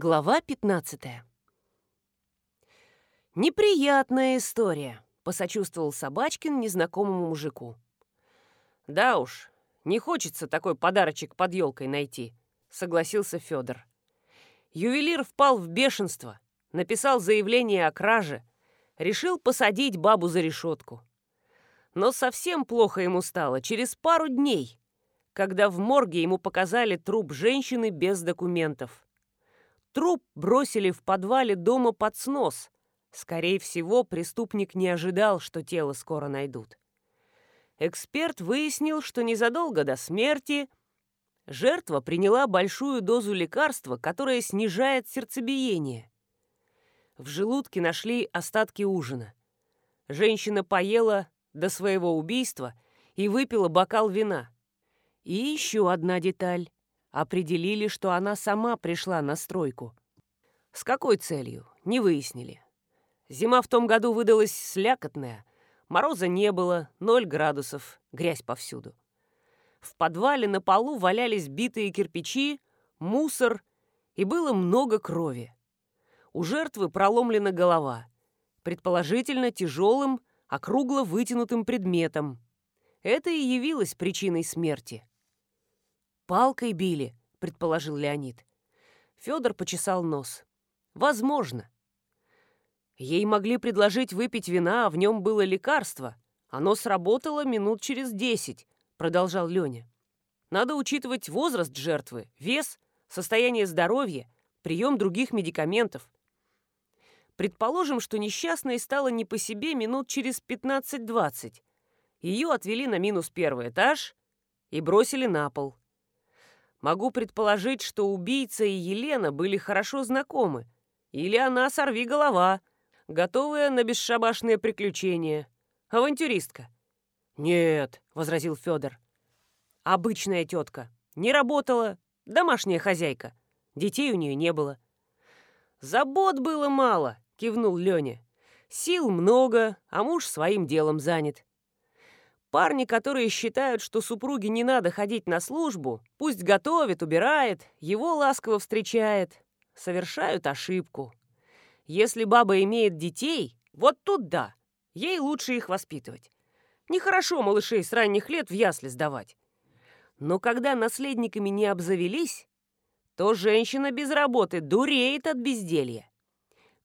Глава 15 «Неприятная история», — посочувствовал Собачкин незнакомому мужику. «Да уж, не хочется такой подарочек под елкой найти», — согласился Федор. Ювелир впал в бешенство, написал заявление о краже, решил посадить бабу за решетку. Но совсем плохо ему стало через пару дней, когда в морге ему показали труп женщины без документов. Труп бросили в подвале дома под снос. Скорее всего, преступник не ожидал, что тело скоро найдут. Эксперт выяснил, что незадолго до смерти жертва приняла большую дозу лекарства, которое снижает сердцебиение. В желудке нашли остатки ужина. Женщина поела до своего убийства и выпила бокал вина. И еще одна деталь. Определили, что она сама пришла на стройку. С какой целью, не выяснили. Зима в том году выдалась слякотная. Мороза не было, ноль градусов, грязь повсюду. В подвале на полу валялись битые кирпичи, мусор, и было много крови. У жертвы проломлена голова, предположительно тяжелым, округло вытянутым предметом. Это и явилось причиной смерти. «Палкой били», — предположил Леонид. Федор почесал нос. «Возможно». Ей могли предложить выпить вина, а в нем было лекарство. Оно сработало минут через десять, продолжал Леня. Надо учитывать возраст жертвы, вес, состояние здоровья, прием других медикаментов. Предположим, что несчастной стало не по себе минут через 15-20. Ее отвели на минус первый этаж и бросили на пол. Могу предположить, что убийца и Елена были хорошо знакомы. Или она сорви голова, готовая на бесшабашные приключения. Авантюристка. «Нет», — возразил Федор. «Обычная тетка. Не работала. Домашняя хозяйка. Детей у нее не было». «Забот было мало», — кивнул Леня. «Сил много, а муж своим делом занят. Парни, которые считают, что супруге не надо ходить на службу, пусть готовит, убирает, его ласково встречает, совершают ошибку. Если баба имеет детей, вот тут да, ей лучше их воспитывать. Нехорошо малышей с ранних лет в ясли сдавать. Но когда наследниками не обзавелись, то женщина без работы дуреет от безделья.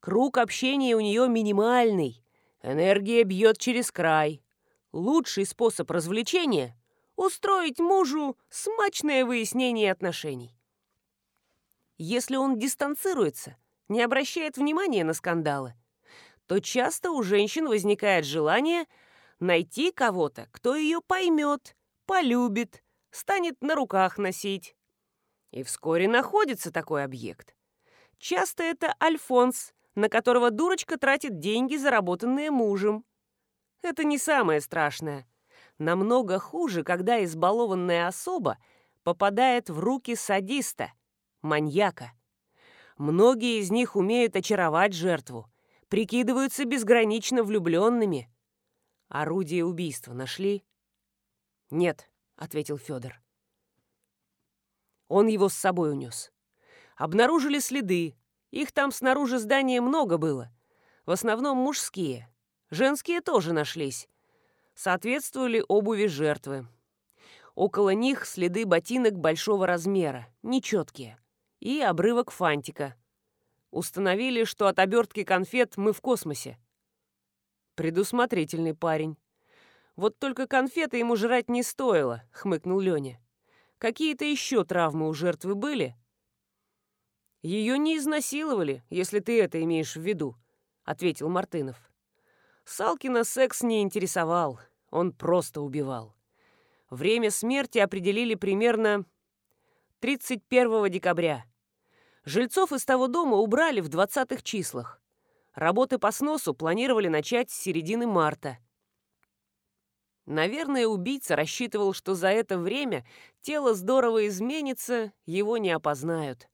Круг общения у нее минимальный, энергия бьет через край, Лучший способ развлечения – устроить мужу смачное выяснение отношений. Если он дистанцируется, не обращает внимания на скандалы, то часто у женщин возникает желание найти кого-то, кто ее поймет, полюбит, станет на руках носить. И вскоре находится такой объект. Часто это Альфонс, на которого дурочка тратит деньги, заработанные мужем. Это не самое страшное. Намного хуже, когда избалованная особа попадает в руки садиста, маньяка. Многие из них умеют очаровать жертву, прикидываются безгранично влюбленными. Орудие убийства нашли? Нет, ответил Федор. Он его с собой унес. Обнаружили следы. Их там снаружи здания много было. В основном мужские. Женские тоже нашлись. Соответствовали обуви жертвы. Около них следы ботинок большого размера, нечеткие, и обрывок фантика. Установили, что от обертки конфет мы в космосе. Предусмотрительный парень. Вот только конфеты ему жрать не стоило, хмыкнул Леня. Какие-то еще травмы у жертвы были? Ее не изнасиловали, если ты это имеешь в виду, ответил Мартынов. Салкина секс не интересовал, он просто убивал. Время смерти определили примерно 31 декабря. Жильцов из того дома убрали в 20-х числах. Работы по сносу планировали начать с середины марта. Наверное, убийца рассчитывал, что за это время тело здорово изменится, его не опознают.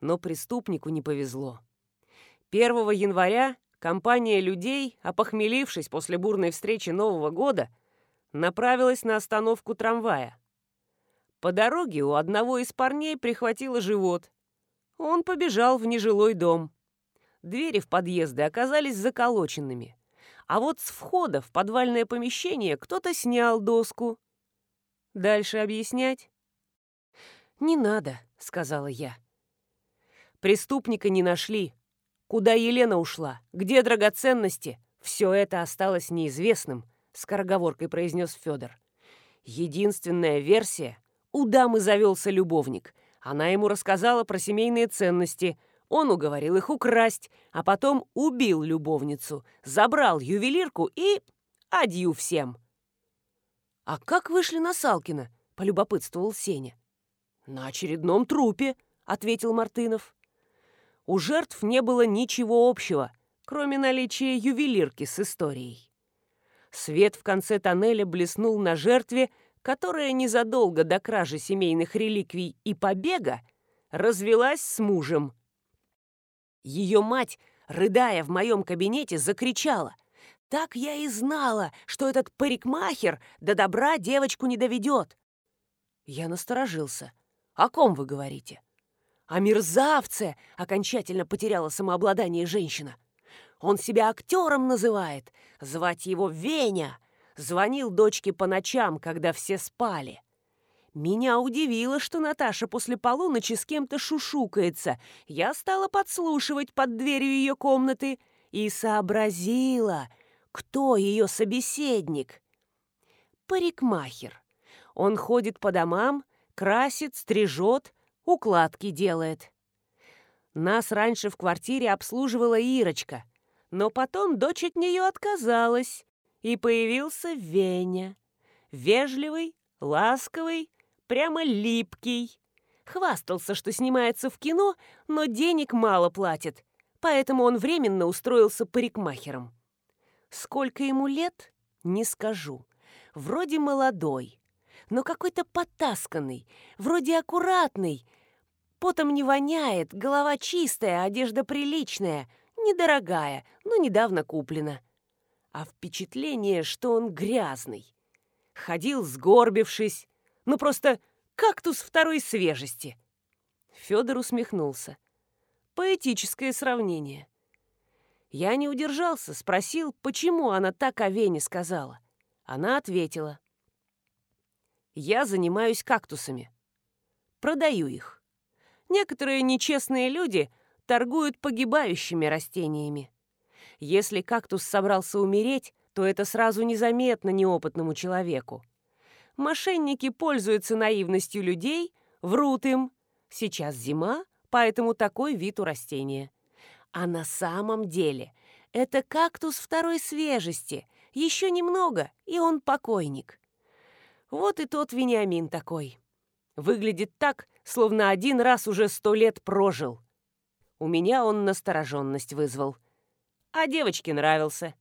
Но преступнику не повезло. 1 января компания людей, опохмелившись после бурной встречи Нового года, направилась на остановку трамвая. По дороге у одного из парней прихватило живот. Он побежал в нежилой дом. Двери в подъезды оказались заколоченными. А вот с входа в подвальное помещение кто-то снял доску. Дальше объяснять? «Не надо», — сказала я. Преступника не нашли. Куда Елена ушла? Где драгоценности? Все это осталось неизвестным, скороговоркой произнес Федор. Единственная версия — у дамы завелся любовник. Она ему рассказала про семейные ценности. Он уговорил их украсть, а потом убил любовницу, забрал ювелирку и... адью всем. «А как вышли на Салкина?» — полюбопытствовал Сеня. «На очередном трупе», — ответил Мартынов. У жертв не было ничего общего, кроме наличия ювелирки с историей. Свет в конце тоннеля блеснул на жертве, которая незадолго до кражи семейных реликвий и побега развелась с мужем. Ее мать, рыдая в моем кабинете, закричала. «Так я и знала, что этот парикмахер до добра девочку не доведет!» Я насторожился. «О ком вы говорите?» «О мерзавце!» — окончательно потеряла самообладание женщина. «Он себя актером называет. Звать его Веня. Звонил дочке по ночам, когда все спали. Меня удивило, что Наташа после полуночи с кем-то шушукается. Я стала подслушивать под дверью ее комнаты и сообразила, кто ее собеседник. Парикмахер. Он ходит по домам, красит, стрижет, укладки делает. Нас раньше в квартире обслуживала Ирочка, но потом дочь от нее отказалась, и появился Веня. Вежливый, ласковый, прямо липкий. Хвастался, что снимается в кино, но денег мало платит, поэтому он временно устроился парикмахером. Сколько ему лет, не скажу. Вроде молодой, но какой-то потасканный, вроде аккуратный, Потом не воняет, голова чистая, одежда приличная, недорогая, но недавно куплена. А впечатление, что он грязный. Ходил сгорбившись, ну просто кактус второй свежести. Федор усмехнулся. Поэтическое сравнение. Я не удержался, спросил, почему она так о Вене сказала. Она ответила. «Я занимаюсь кактусами. Продаю их. Некоторые нечестные люди торгуют погибающими растениями. Если кактус собрался умереть, то это сразу незаметно неопытному человеку. Мошенники пользуются наивностью людей, врут им. Сейчас зима, поэтому такой вид у растения. А на самом деле это кактус второй свежести. Еще немного, и он покойник. Вот и тот Вениамин такой. Выглядит так, словно один раз уже сто лет прожил. У меня он настороженность вызвал. А девочке нравился.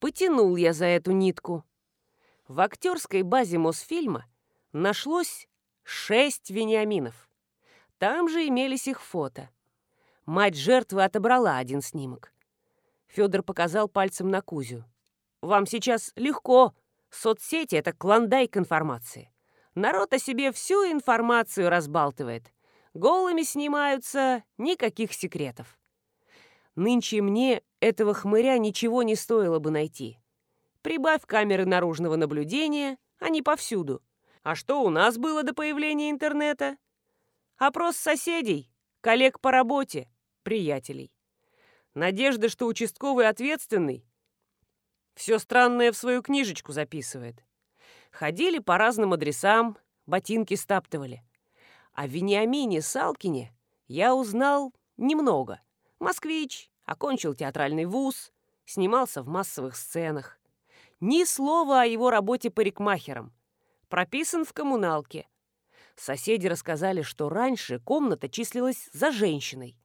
Потянул я за эту нитку. В актерской базе Мосфильма нашлось шесть Вениаминов. Там же имелись их фото. Мать жертвы отобрала один снимок. Федор показал пальцем на Кузю. «Вам сейчас легко. Соцсети — это клондайк информации. Народ о себе всю информацию разбалтывает. Голыми снимаются, никаких секретов. Нынче мне этого хмыря ничего не стоило бы найти. Прибавь камеры наружного наблюдения, они повсюду. А что у нас было до появления интернета? Опрос соседей, коллег по работе, приятелей. Надежда, что участковый ответственный, все странное в свою книжечку записывает. Ходили по разным адресам, ботинки стаптывали. О Вениамине Салкине я узнал немного. Москвич, окончил театральный вуз, снимался в массовых сценах. Ни слова о его работе парикмахером. Прописан в коммуналке. Соседи рассказали, что раньше комната числилась за женщиной.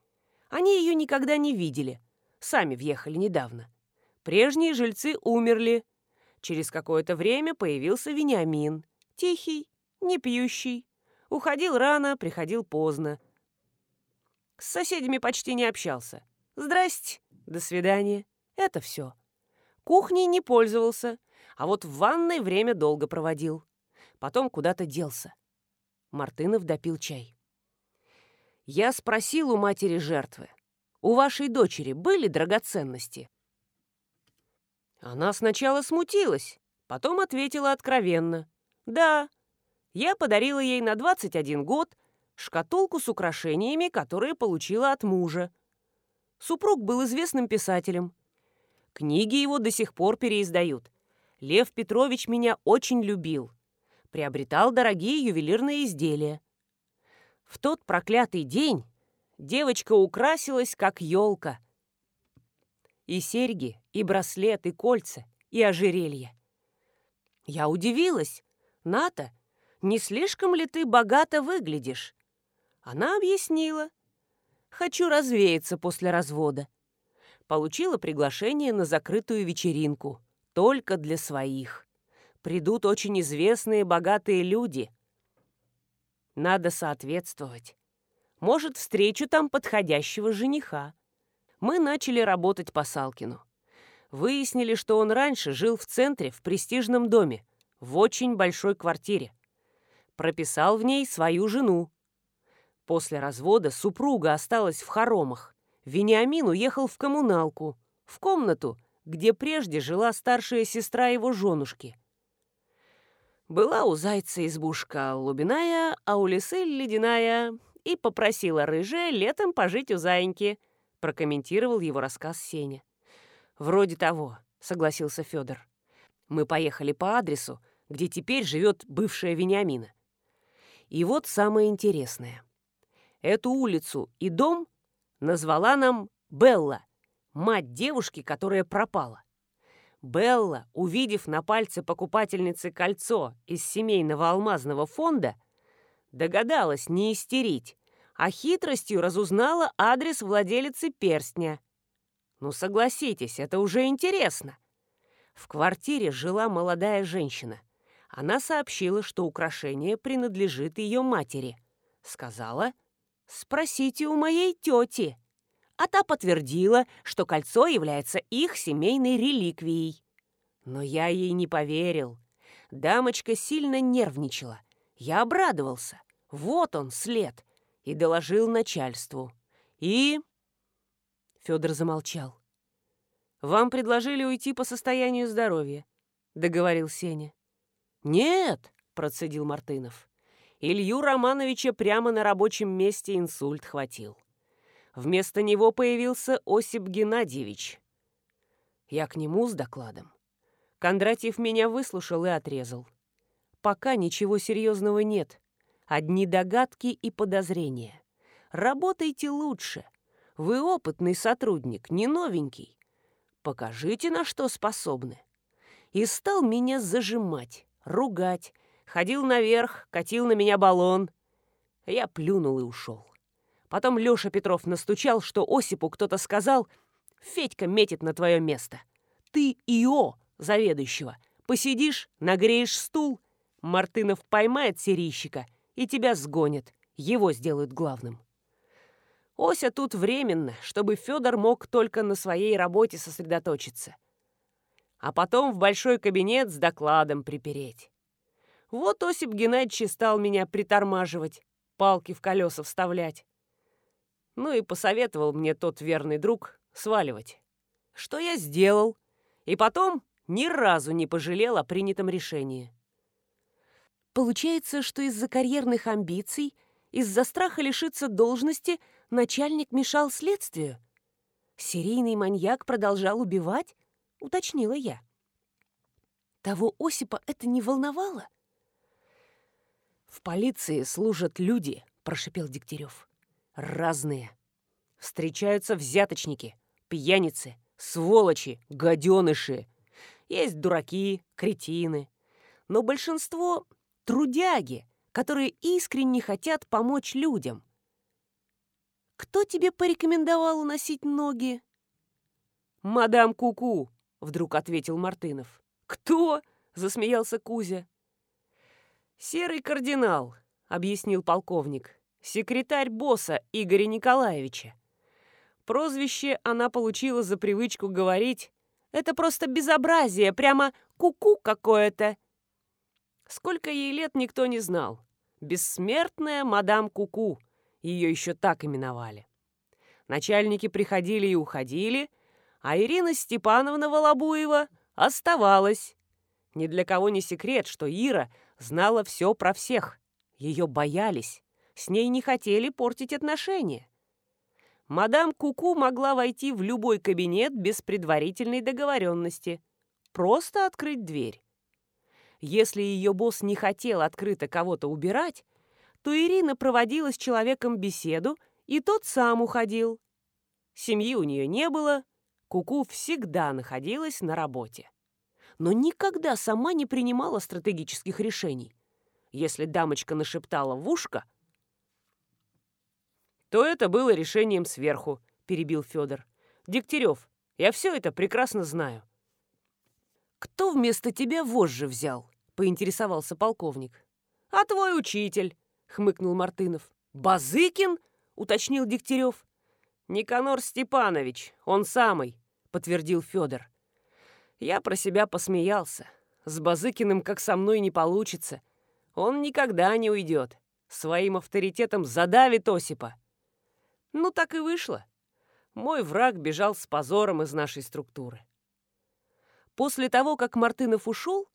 Они ее никогда не видели. Сами въехали недавно. Прежние жильцы умерли, Через какое-то время появился Вениамин. Тихий, не пьющий. Уходил рано, приходил поздно. С соседями почти не общался. «Здрасте, до свидания». Это все. Кухней не пользовался, а вот в ванной время долго проводил. Потом куда-то делся. Мартынов допил чай. Я спросил у матери жертвы, у вашей дочери были драгоценности? Она сначала смутилась, потом ответила откровенно. Да, я подарила ей на 21 год шкатулку с украшениями, которые получила от мужа. Супруг был известным писателем. Книги его до сих пор переиздают. Лев Петрович меня очень любил. Приобретал дорогие ювелирные изделия. В тот проклятый день девочка украсилась, как елка. И серьги, и браслет, и кольца, и ожерелье. Я удивилась. Ната, не слишком ли ты богато выглядишь? Она объяснила. Хочу развеяться после развода. Получила приглашение на закрытую вечеринку. Только для своих. Придут очень известные богатые люди. Надо соответствовать. Может, встречу там подходящего жениха. Мы начали работать по Салкину. Выяснили, что он раньше жил в центре, в престижном доме, в очень большой квартире. Прописал в ней свою жену, После развода супруга осталась в хоромах. Вениамин уехал в коммуналку, в комнату, где прежде жила старшая сестра его женушки. Была у зайца избушка лубиная, а у лисы ледяная, и попросила рыжая летом пожить у заиньки, прокомментировал его рассказ Сеня. «Вроде того», — согласился Федор. «Мы поехали по адресу, где теперь живет бывшая Вениамина. И вот самое интересное — Эту улицу и дом назвала нам Белла, мать девушки, которая пропала. Белла, увидев на пальце покупательницы кольцо из семейного алмазного фонда, догадалась не истерить, а хитростью разузнала адрес владелицы перстня. Ну, согласитесь, это уже интересно. В квартире жила молодая женщина. Она сообщила, что украшение принадлежит ее матери. Сказала, «Спросите у моей тети». А та подтвердила, что кольцо является их семейной реликвией. Но я ей не поверил. Дамочка сильно нервничала. Я обрадовался. Вот он, след. И доложил начальству. И... Федор замолчал. «Вам предложили уйти по состоянию здоровья», — договорил Сеня. «Нет», — процедил Мартынов. Илью Романовича прямо на рабочем месте инсульт хватил. Вместо него появился Осип Геннадьевич. Я к нему с докладом. Кондратьев меня выслушал и отрезал. Пока ничего серьезного нет. Одни догадки и подозрения. Работайте лучше. Вы опытный сотрудник, не новенький. Покажите, на что способны. И стал меня зажимать, ругать, Ходил наверх, катил на меня баллон. Я плюнул и ушел. Потом Леша Петров настучал, что Осипу кто-то сказал, «Федька метит на твое место. Ты Ио, заведующего. Посидишь, нагреешь стул, Мартынов поймает серийщика и тебя сгонит. Его сделают главным». Ося тут временно, чтобы Федор мог только на своей работе сосредоточиться. А потом в большой кабинет с докладом припереть. Вот Осип Геннадьевич стал меня притормаживать, палки в колеса вставлять. Ну и посоветовал мне тот верный друг сваливать. Что я сделал, и потом ни разу не пожалел о принятом решении. Получается, что из-за карьерных амбиций, из-за страха лишиться должности начальник мешал следствию? Серийный маньяк продолжал убивать? Уточнила я. Того Осипа это не волновало? «В полиции служат люди», — прошипел Дегтярев. «Разные. Встречаются взяточники, пьяницы, сволочи, гаденыши. Есть дураки, кретины. Но большинство — трудяги, которые искренне хотят помочь людям. Кто тебе порекомендовал уносить ноги?» «Мадам Куку», -ку, — вдруг ответил Мартынов. «Кто?» — засмеялся Кузя. «Серый кардинал», — объяснил полковник, секретарь босса Игоря Николаевича. Прозвище она получила за привычку говорить «Это просто безобразие, прямо куку -ку какое-то». Сколько ей лет, никто не знал. Бессмертная мадам Куку. -ку. ее еще так именовали. Начальники приходили и уходили, а Ирина Степановна Волобуева оставалась. Ни для кого не секрет, что Ира знала все про всех. Ее боялись, с ней не хотели портить отношения. Мадам Куку могла войти в любой кабинет без предварительной договоренности. Просто открыть дверь. Если ее босс не хотел открыто кого-то убирать, то Ирина проводила с человеком беседу, и тот сам уходил. Семьи у нее не было, Куку всегда находилась на работе. Но никогда сама не принимала стратегических решений. Если дамочка нашептала в ушко, то это было решением сверху, перебил Федор. Дегтярев, я все это прекрасно знаю. Кто вместо тебя вожжи взял? Поинтересовался полковник. А твой учитель, хмыкнул Мартынов. Базыкин? уточнил Дегтярев. Никанор Степанович, он самый, подтвердил Федор. Я про себя посмеялся. С Базыкиным как со мной не получится. Он никогда не уйдет. Своим авторитетом задавит Осипа. Ну, так и вышло. Мой враг бежал с позором из нашей структуры. После того, как Мартынов ушел,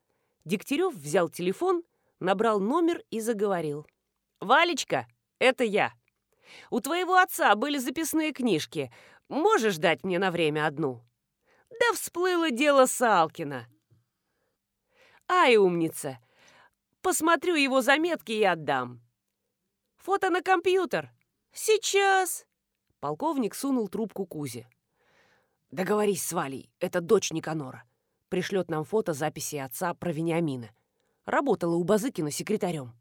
Дегтярев взял телефон, набрал номер и заговорил. «Валечка, это я. У твоего отца были записные книжки. Можешь дать мне на время одну?» «Да всплыло дело Салкина». «Ай, умница! Посмотрю его заметки и отдам». «Фото на компьютер?» «Сейчас!» Полковник сунул трубку Кузе. «Договорись с Валей, это дочь Никанора. Пришлет нам фото записи отца про Вениамина. Работала у Базыкина секретарем».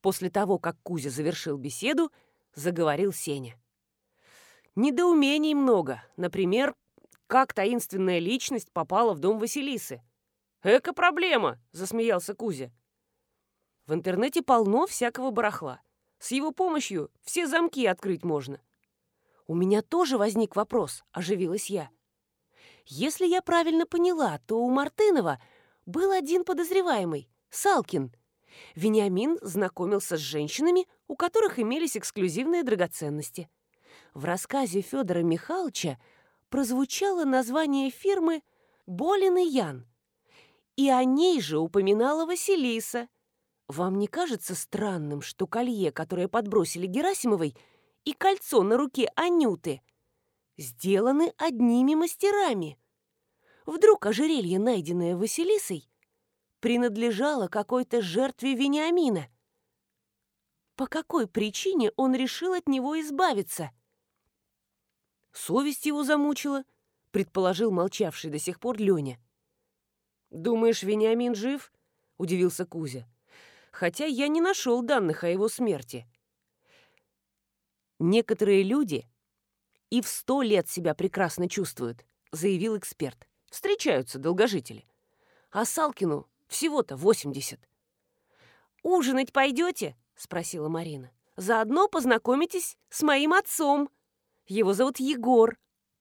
После того, как Кузя завершил беседу, заговорил Сеня. Недоумений много. Например, как таинственная личность попала в дом Василисы. «Эко-проблема!» — засмеялся Кузя. В интернете полно всякого барахла. С его помощью все замки открыть можно. «У меня тоже возник вопрос», — оживилась я. «Если я правильно поняла, то у Мартынова был один подозреваемый — Салкин. Вениамин знакомился с женщинами, у которых имелись эксклюзивные драгоценности. В рассказе Федора Михайловича прозвучало название фирмы «Болин и Ян». И о ней же упоминала Василиса. Вам не кажется странным, что колье, которое подбросили Герасимовой, — и кольцо на руке Анюты сделаны одними мастерами. Вдруг ожерелье, найденное Василисой, принадлежало какой-то жертве Вениамина. По какой причине он решил от него избавиться? Совесть его замучила, предположил молчавший до сих пор Леня. «Думаешь, Вениамин жив?» – удивился Кузя. «Хотя я не нашел данных о его смерти». Некоторые люди и в сто лет себя прекрасно чувствуют, заявил эксперт. Встречаются долгожители. А Салкину всего-то 80. «Ужинать пойдете?» — спросила Марина. «Заодно познакомитесь с моим отцом. Его зовут Егор.